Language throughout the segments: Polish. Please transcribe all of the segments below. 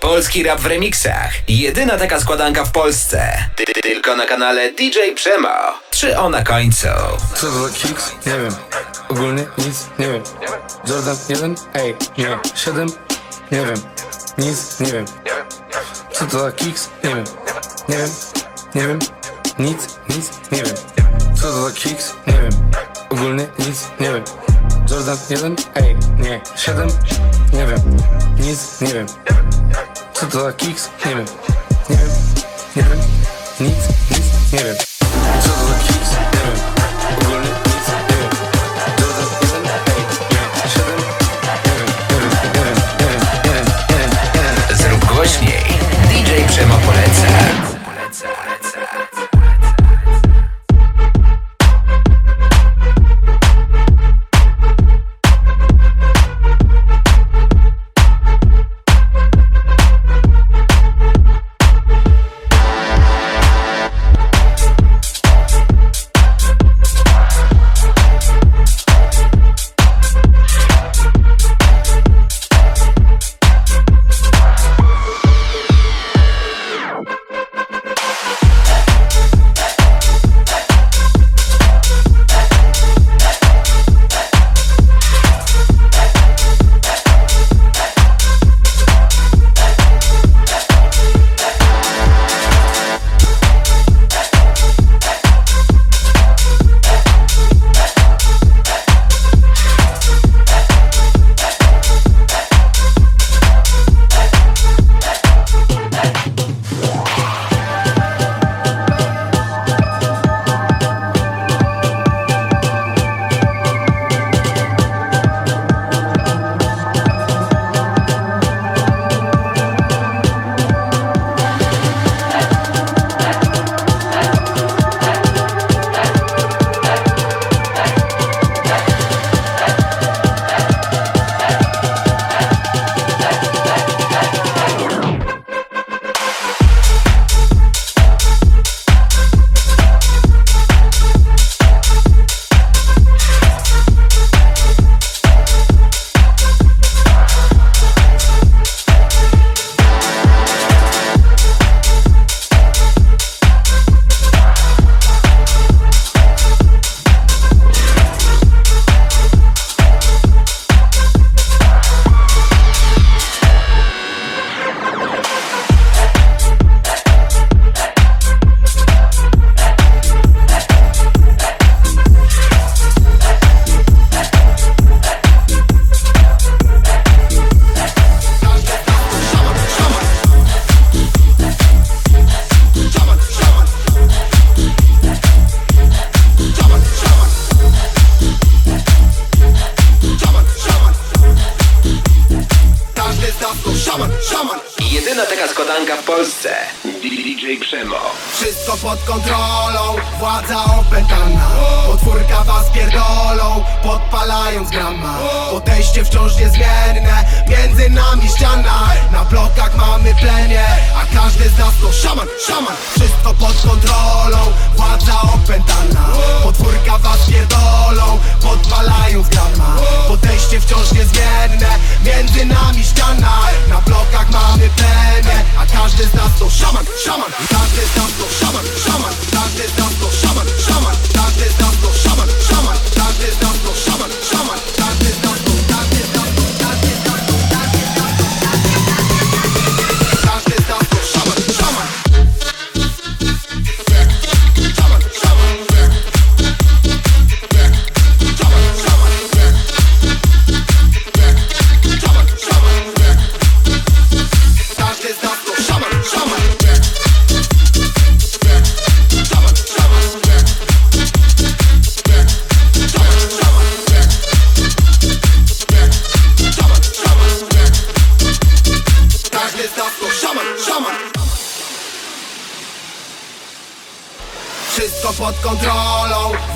Polski rap w remixach. Jedyna taka składanka w Polsce. Ty, ty, tylko na kanale DJ Przemo. Trzy o na końcu. Co to za kiks? Nie wiem. Ogólnie nic nie wiem. Jordan 1? Ej, nie. 7? Nie wiem. Nic nie wiem. Co to za kiks? Nie wiem. Nie wiem. Nie wiem. Nic, nic nie wiem. Co to za kiks? Nie wiem. Ogólnie nic nie wiem. Jordan 1? Ej, nie. 7? Nie wiem. Nic nie wiem. Co to za kiks? Nie wiem. Nie wiem. Nie wiem. Nic, nic nie wiem.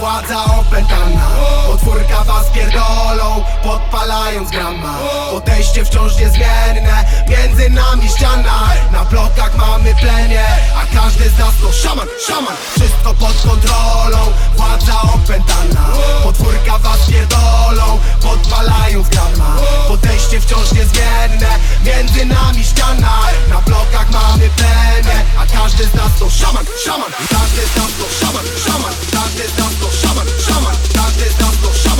Władza opętana. Potwórka was pierdolą, Odpalając grama Podejście wciąż niezmienne. Między nami ściana. Na blokach mamy plenie A każdy z nas to szaman, szaman. Wszystko pod kontrolą. Władza opętana. Podwórka was pierdolą. Podpalając grama Podejście wciąż niezmienne. Między nami ściana. Na blokach mamy plenie A każdy z nas to szaman, szaman. Każdy z nas to szaman, szaman. Każdy z nas to szaman, szaman. Każdy z nas to szaman.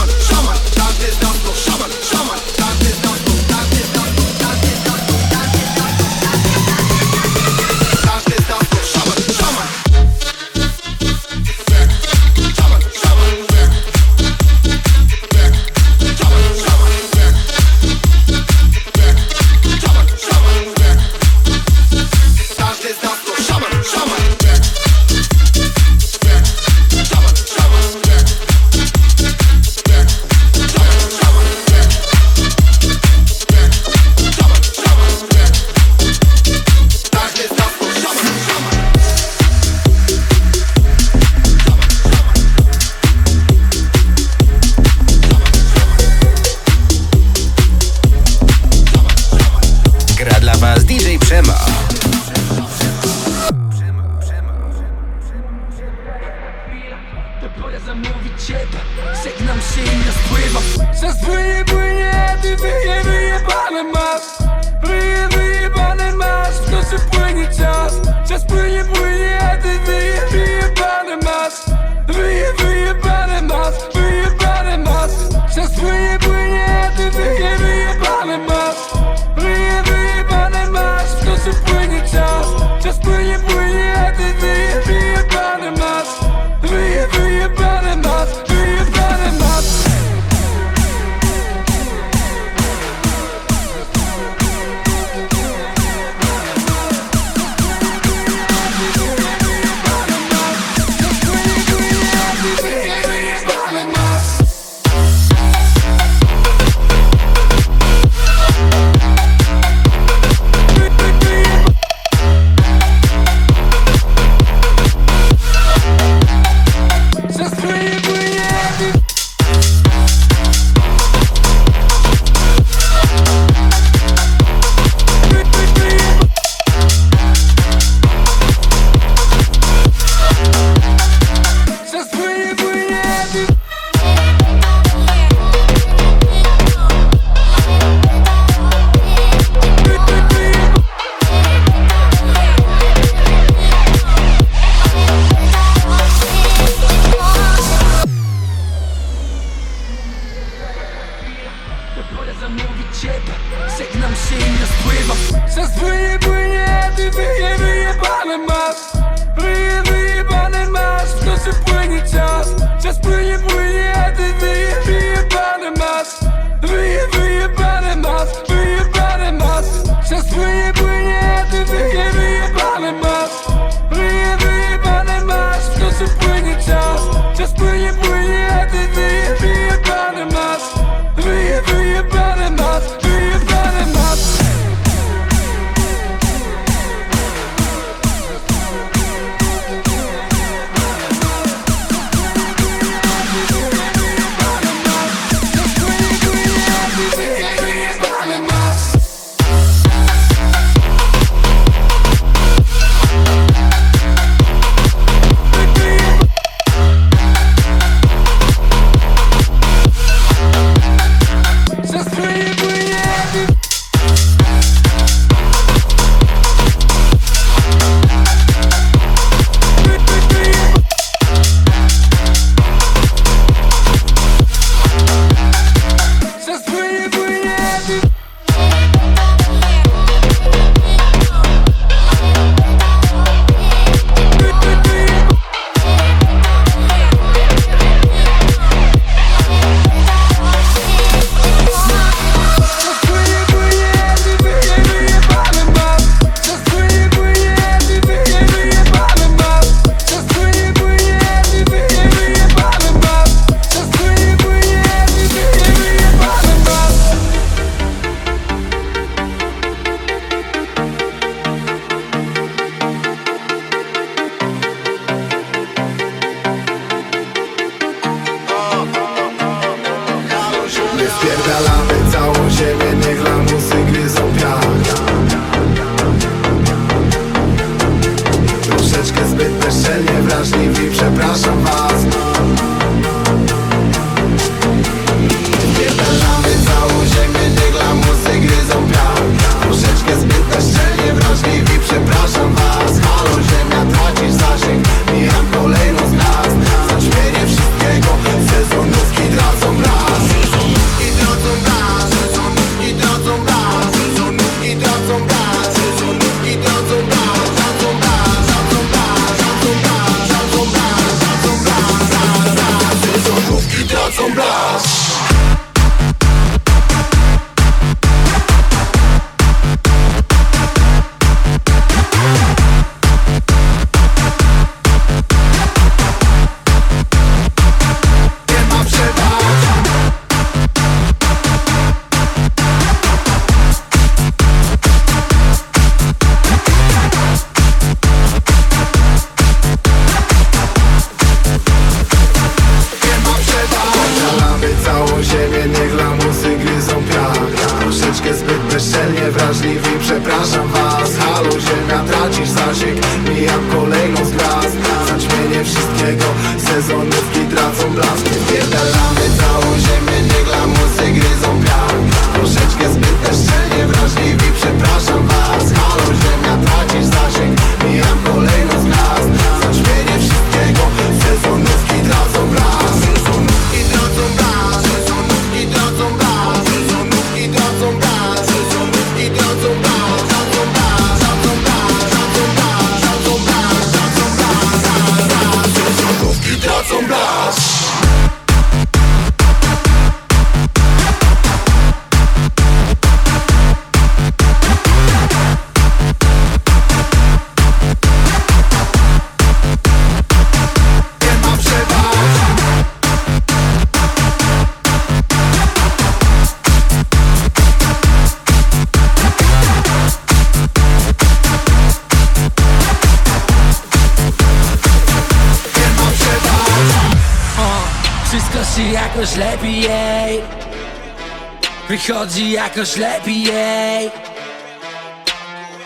Wychodzi jakoś lepiej. Jej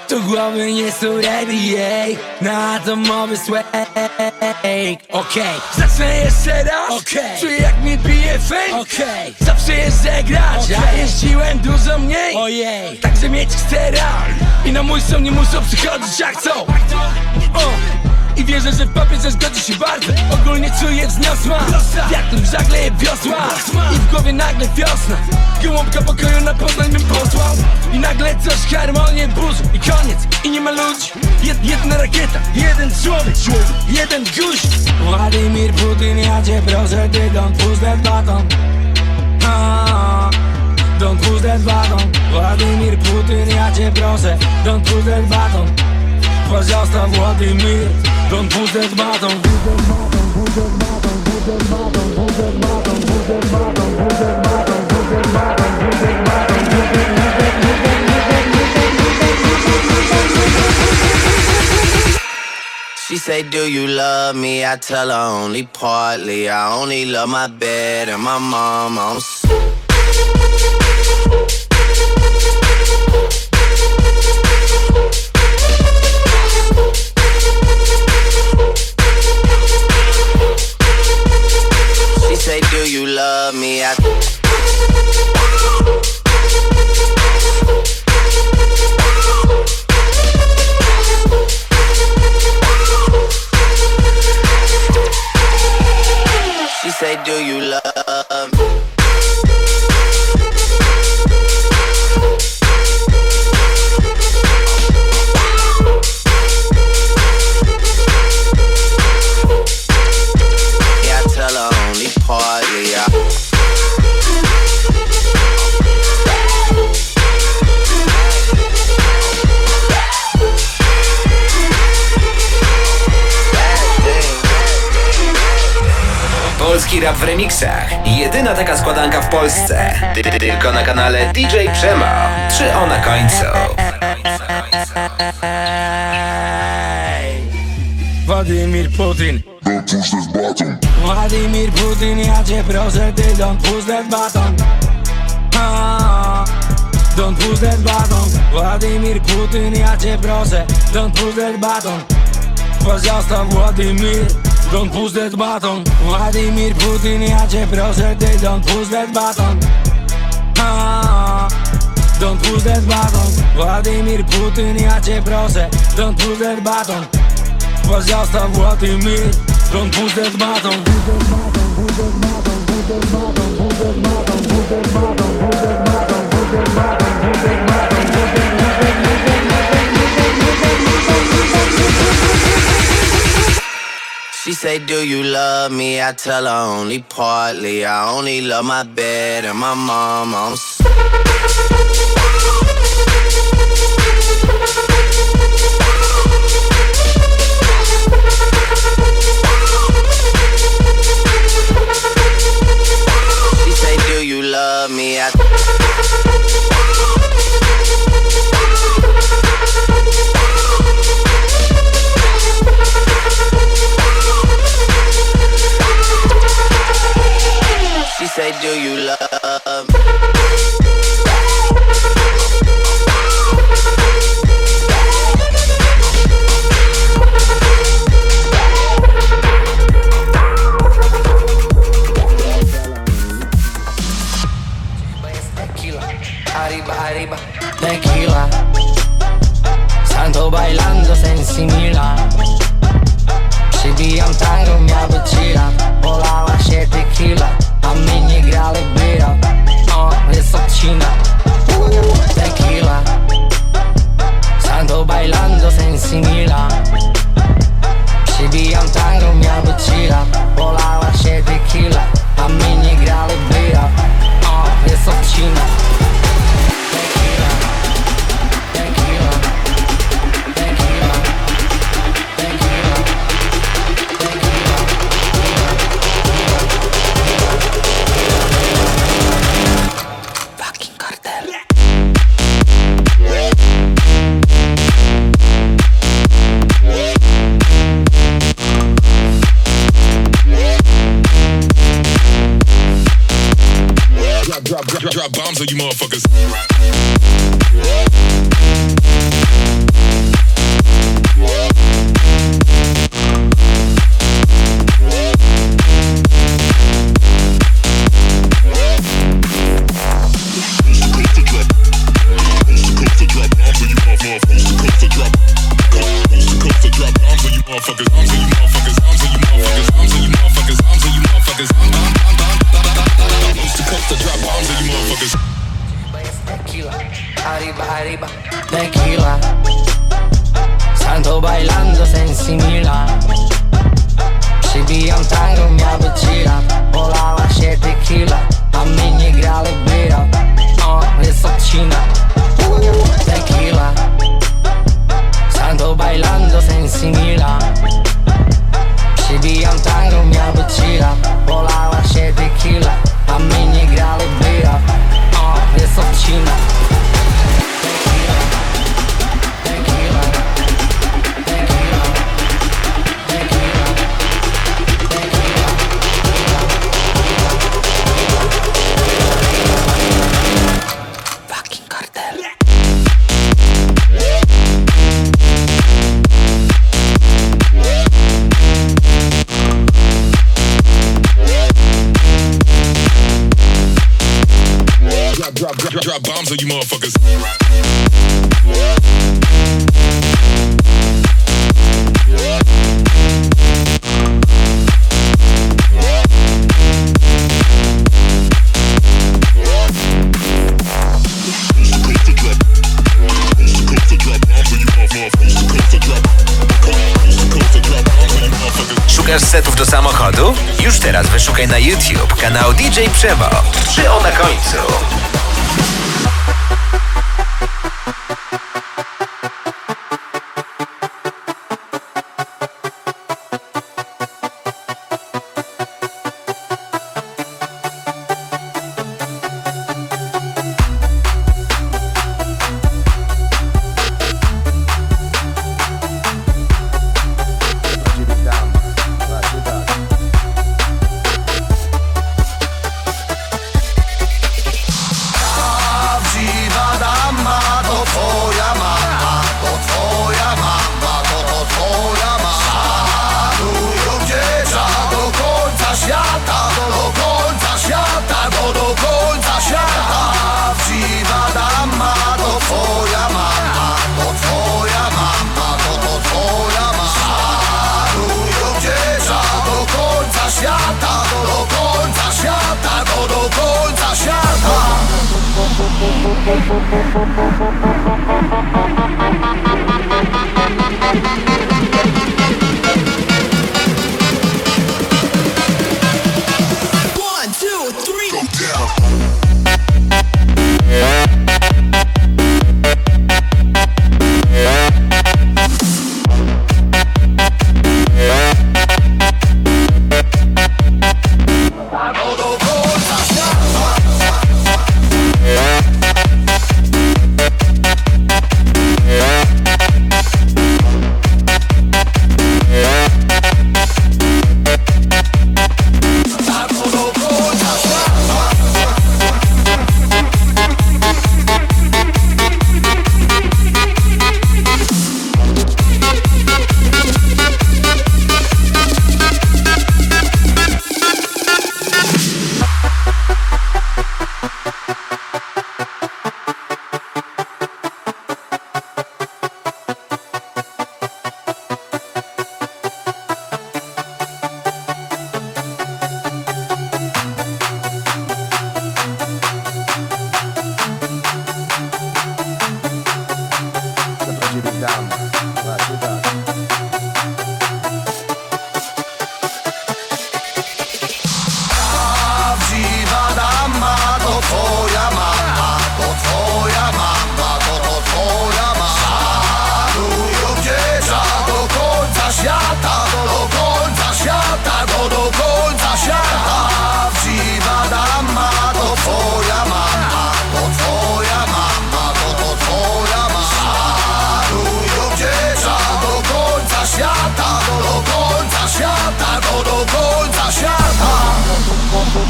To głowy nie są ready jej. Na atomowy słek Okej, zacznę jeszcze raz? Okej, czuję jak mnie bije fame Okej, zawsze jeżdżę grać. Ja jeździłem dużo mniej. Ojej, także mieć chcę I na mój son nie muszą przychodzić jak chcą. O. I wierzę, że w papierze zgodzi się bardzo. Ogólnie czuję wzniosła Wiatr w żagle wiosła. I w głowie nagle wiosna. Gołąbka pokoju na Poznań bym posłał. I nagle coś harmonię burzy I koniec, i nie ma ludzi. Jed, Jedna rakieta, jeden człowiek. Jeden guzik. Władimir Putin, ja cię proszę Ty don't push that button Don't push that button Władimir Putin, ja cię proszę Don't push that button Pa gjasta ku ati mirë Do në putet batën Putet batën, putet batën, putet batën, putet batën, putet batën, putet batën, putet batën, putet batën, putet batën, putet She say, do you love me? I tell her only partly I only love my bed and my mom I'm so you love me? I w remixach. Jedyna taka składanka w Polsce. Tylko na kanale DJ Przemo. Trzy o na końcu. Władimir Putin Władimir Putin, ja cię proszę, ty don't push that button Don't push that button Władimir Putin, ja cię proszę, don't push that button Pozostaw Władimir Don't push that button Władimir Putin, ja cię proszę Ty don't push that button Ah, Don't push that button Władimir Putin, ja cię proszę Don't push that button Пожалуйста, Владимир Don't push that button She say, Do you love me? I tell her only partly. I only love my bed and my mom. I'm She say, Do you love me? I Już teraz wyszukaj na YouTube kanał DJ Przemo. Trzy o na końcu.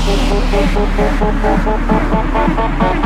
Thank you.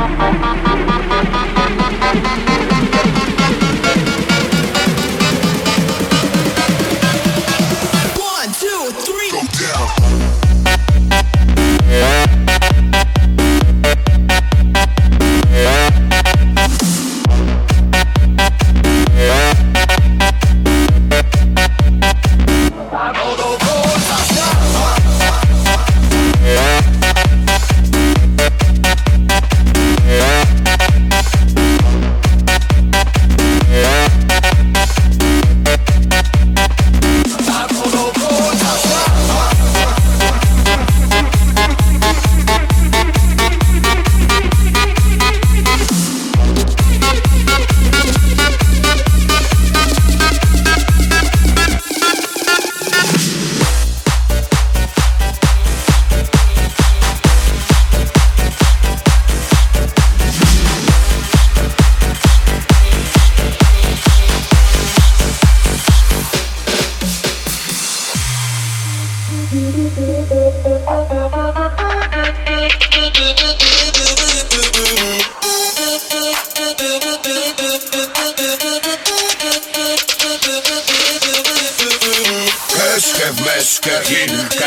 Get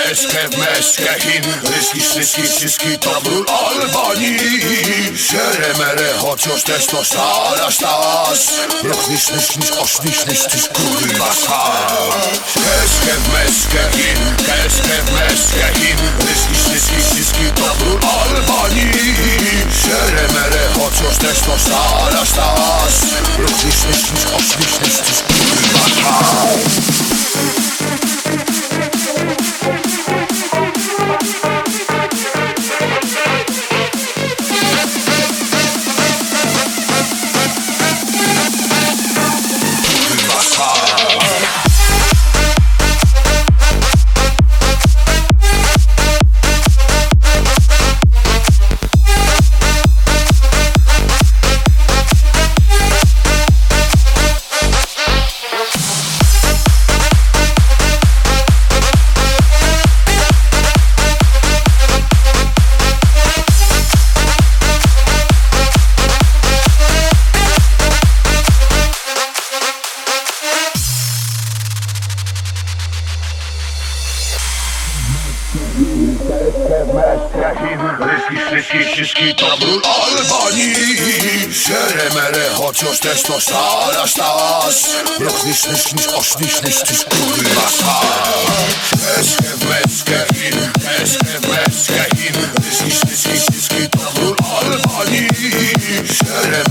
meşke hin, keşke meşke hin Ryski, szryski, wszystki to król Albanii Siere mere, chociaż też to starasz tas Ruch niż, niż, niż, oś, niż, niż, niż, kurwa sam Keşke meşke hin, keşke meşke hin Ryski, szryski, wszystki to król Albanii Siere mere, chociaż też to starasz tas Ruch niż, niż, niż, oś, niż, niż, niż, kurwa sam ryski, ryski, to król Albanii Siere mere, chociaż też to starasz tas Ruch niż, niż, niż, oś, niż, niż, niż, kurwa sam Eskę w meckę hin, eskę w meckę hin Ryski, ryski, ryski, to król Albanii Siere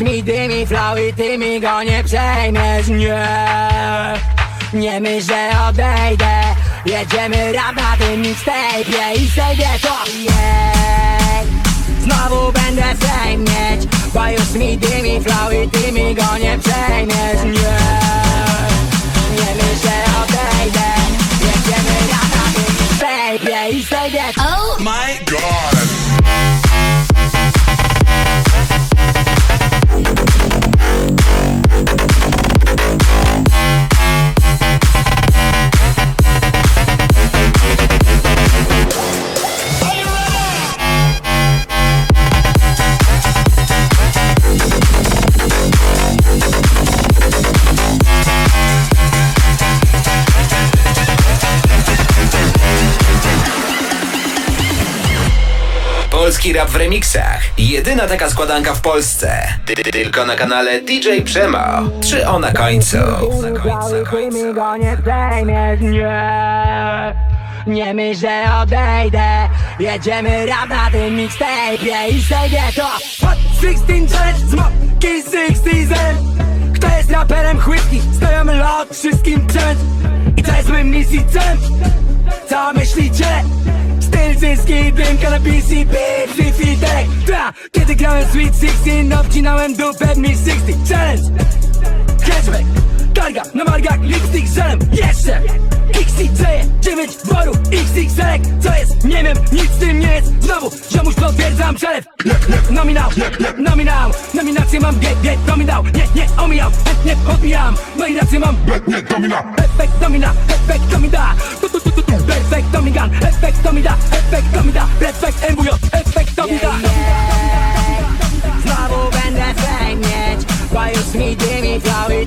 mi dymi flow i ty mi go nie przejmiesz. Nie Nie myśl, że odejdę. Jedziemy rap na tym mixtape'ie I zejdzie to jej. Znowu będę fame mieć Bo już mi dymi flow i ty mi go nie przejmiesz. Nie Nie myśl, że odejdę. Jedziemy rap na tym mixtape'ie I zejdzie to My God. W remixach. Jedyna taka składanka w Polsce. Ty- ty- Tylko na kanale DJ Przemo. Trzy o na końcu. Na końcu, go nie przejmiesz, nie Nie myśl, że odejdę Jedziemy rap na tym mixtape'ie I zejdzie to Hot 16 challenge, smoki 60 Kto jest raperem chłytki? Stajemy lot wszystkim challenge I to jest moim misji celem Co myślicie? Styl zyski, dym, kanabis i beat, fifi, tek Ta, kiedy grałem Sweet 16 Obcinałem dupę mi 60 Challenge. Cashback, targa na margach, lipstick żelem. Jeszcze XXC, 9 worów, XXL Co jest? Nie wiem, nic z tym nie jest. Znowu, ziomuś potwierdzam przelew. Nominał, nominał. Nominację mam, bieg, bieg, dominał Nie, nie, omijam, nie, nie, odbijam. No i rację mam. Efekt domina, efekt domina. Tu, tu, tu, tu, tu Perfekt domigan, efekt domina Efekt domina, perfekt MWJ Efekt domina. Znowu będę fame mieć Bo już mi dymi flow i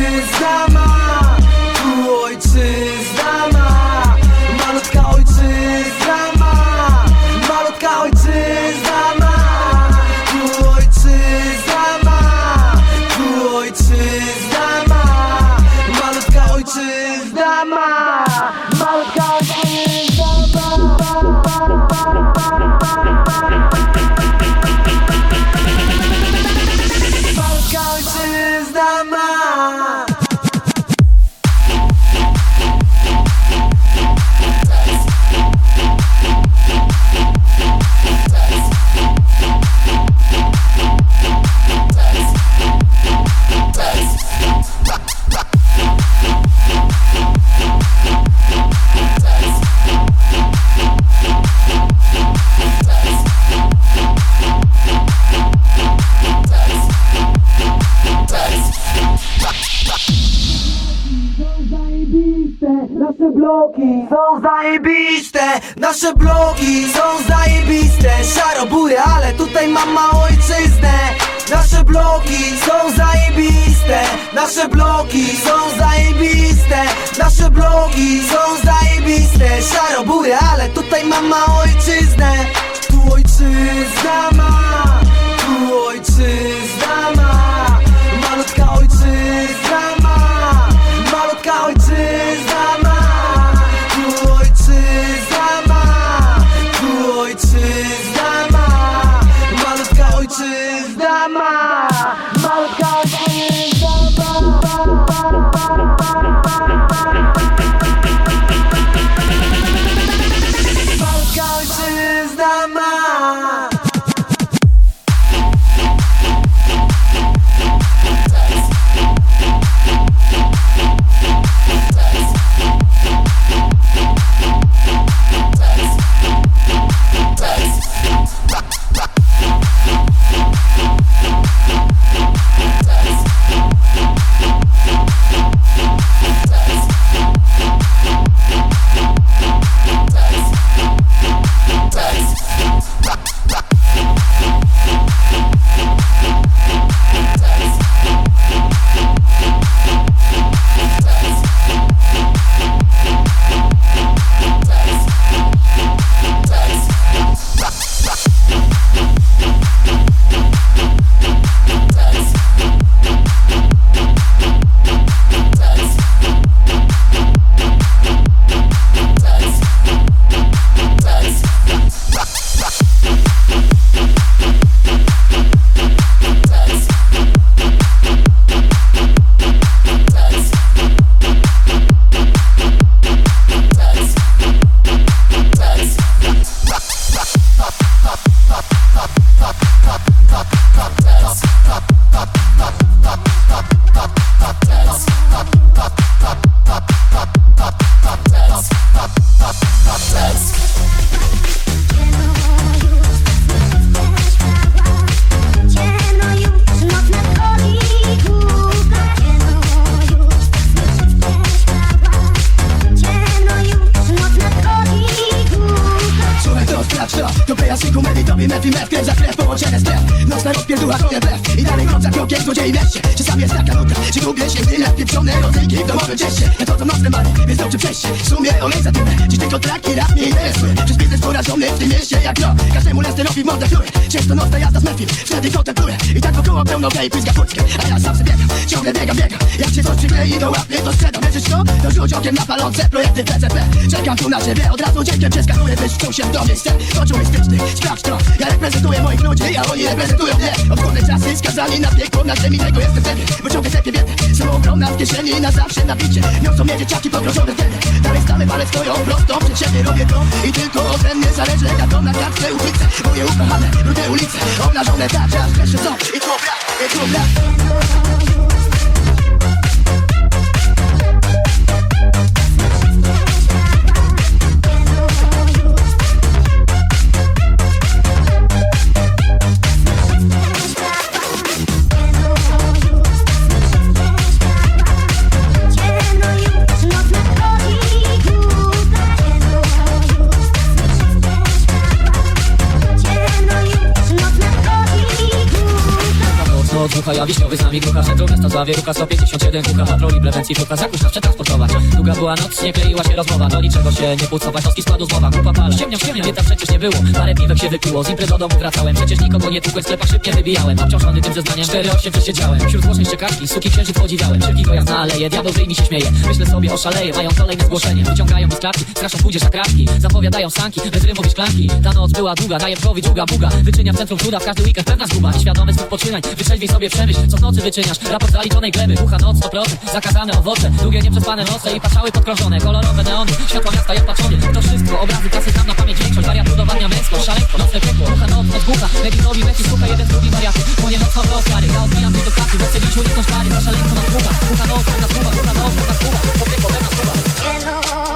Wisdom są zajebiste. Nasze blogi są zajebiste. Szarobury, ale tutaj mama ojczyznę. Nasze blogi są zajebiste. Nasze blogi są zajebiste. Nasze blogi są zajebiste. Szarobury, ale tutaj mama ojczyznę. Tu ojczyzna ma Tu ojczyzna zależy Ja to na kartce ulice, moje ukochane Rude ulice, obnażone że aż wreszcie są I tu brak, i tu odrucha ja wiśniowy z nami grucha Centrum miasta Zławie Rucha 157 Kucha patroli prewencji Szuka zakusz nas przetransportować. Długa była noc, nie kleiła się rozmowa Do niczego się nie pucować Noski składu zmowa Kupa pala. Ściemniam Nie tam przecież nie było. Parę piwek się wypiło Z imprez do domu wracałem. Przecież nikogo nie tłukłem Sklepach szybkie wybijałem. Obciążony tym zeznaniem 4-8 przesiedziałem Wśród złożnej szczekaczki Suki księżyc podziwiałem. Szybki gojazd na aleję Diabeł mi się śmieje. Myślę sobie oszaleję Mają kolejne zgłoszenie. Wyciągają mi z klatki Straszą pójdziesz na kratki Zapowiadają sanki Bez rymów i szklanki Ta noc była długa dżuga buga. Wyczynia w centrum cuda W każdy weekend pewna zguba. Nieświadome swych poczynań Wytrzeźwiej sobie przemyśl Co w nocy wyczyniasz. Raport zaliczonej gleby Kucha noc 100% Zakazane owoce Długie nieprzespane noce I paszały podkrążone. Kolorowe neony Światła miasta jak patrzony. To wszystko Obrazy kasy znam na pamięć. Większość Wariat udowadnia męskość Szaleństwo Nocne piekło Kucha noc od kucha Meditowi Messi Słucha jeden z drugi wariaty. Płonie noc nowe stary Ja odbijam się do kasy Weź liczył nie są szpary Na szaleństwo na kucha Kucha noc na kucha Kucha noc na kucha To piekło kucha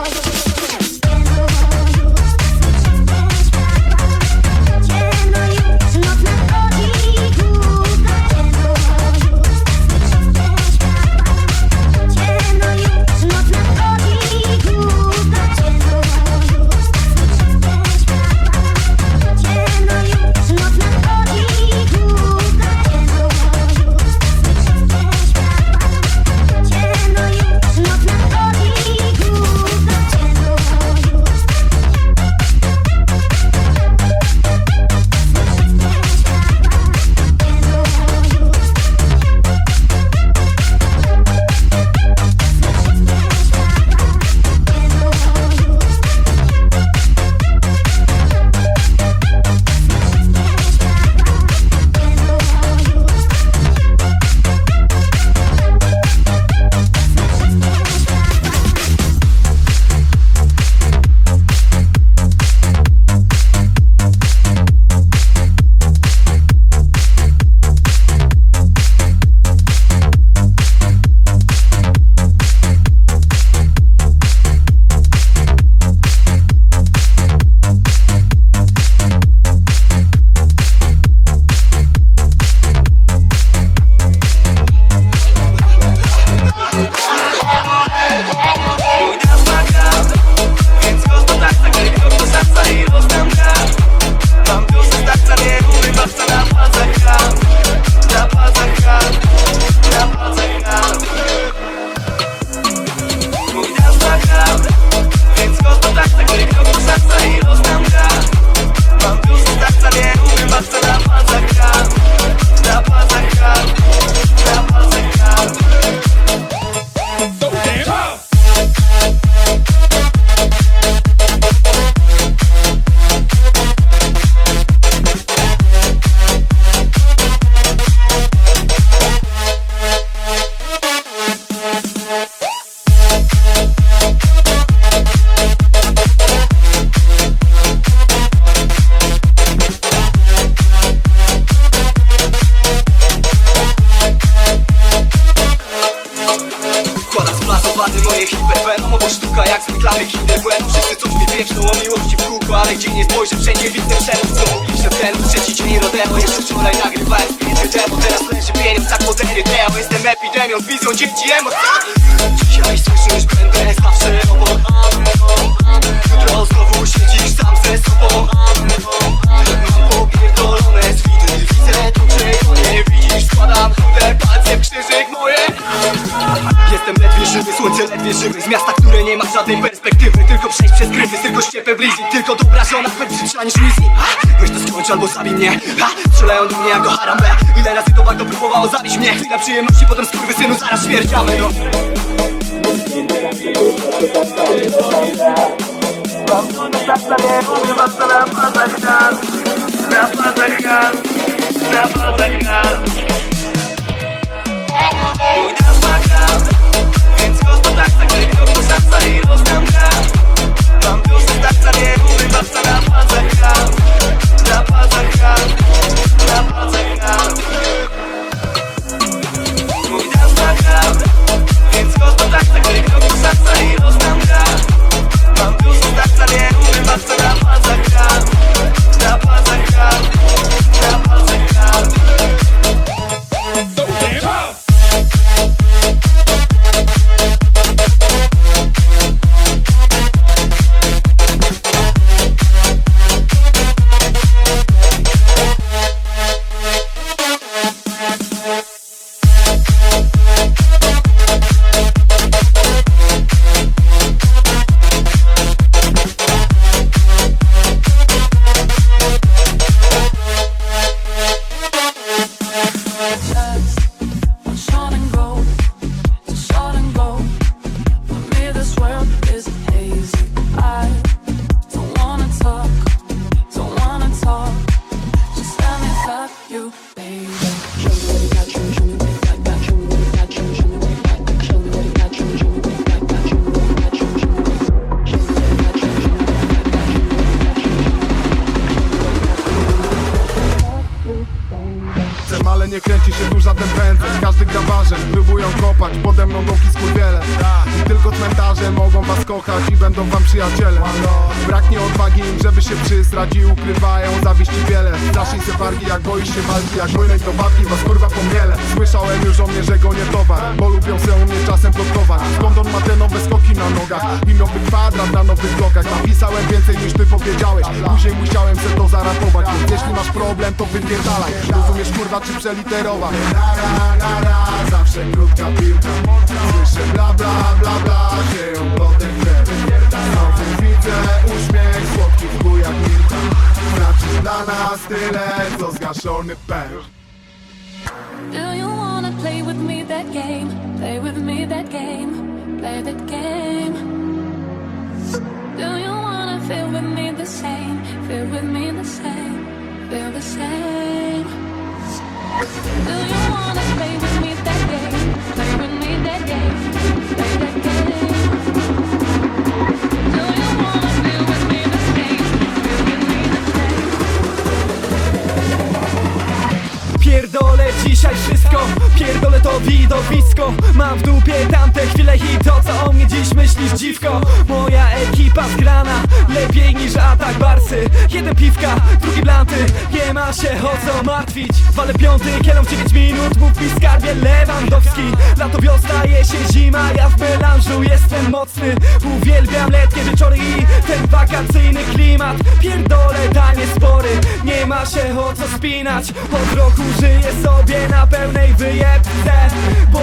ledwie żywy Z miasta, które nie ma żadnej perspektywy. Tylko przejść przez gryfy, tylko ściepę bliźni. Tylko dobra żona, brzydszła niż Weasley! Weź to skończ albo zabij mnie. Ha! Strzelają do mnie jak do Harambe. Ile razy to bardzo próbowało zabić mnie? Chwila przyjemności, potem skurwysynu zaraz śmierdziamy no. Na bazach nas Mój nas Mam już tak nie umiem, co na bazach nas Na bazach nas Feel same. Pierdolę dzisiaj pierdolę to widowisko. Mam w dupie tamte chwile i to co o mnie dziś myślisz dziwko. Moja ekipa zgrana, lepiej niż atak barsy. Jeden piwka, drugi blanty, nie ma się o co martwić. Walę piąty, kielą w 9 minut, mów mi skarbie Lewandowski. Lato, wiosna, jesień, zima, ja w melanżu jestem mocny. Uwielbiam letnie wieczory i ten wakacyjny klimat. Pierdolę tanie spory, nie ma się o co spinać. Od roku żyję sobie na pełnej wyjebce Bo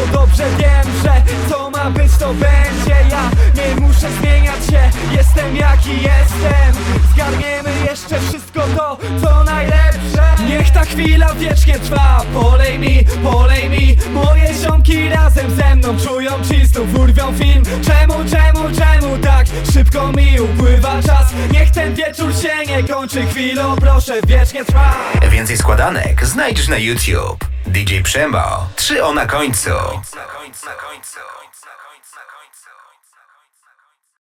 wiem, że co ma być to będzie. Ja nie muszę zmieniać się, jestem jaki jestem. Zgarniemy jeszcze wszystko to, co najlepsze. Niech ta chwila wiecznie trwa. Polej mi, polej mi. Moje ziomki razem ze mną Czują chill, znów urwią film. Czemu, czemu, czemu tak szybko mi upływa czas? Niech ten wieczór się nie kończy. Chwilą proszę wiecznie trwa Więcej składanek znajdziesz na YouTube. DJ Przemo. Trzy o na końcu. Na końcu.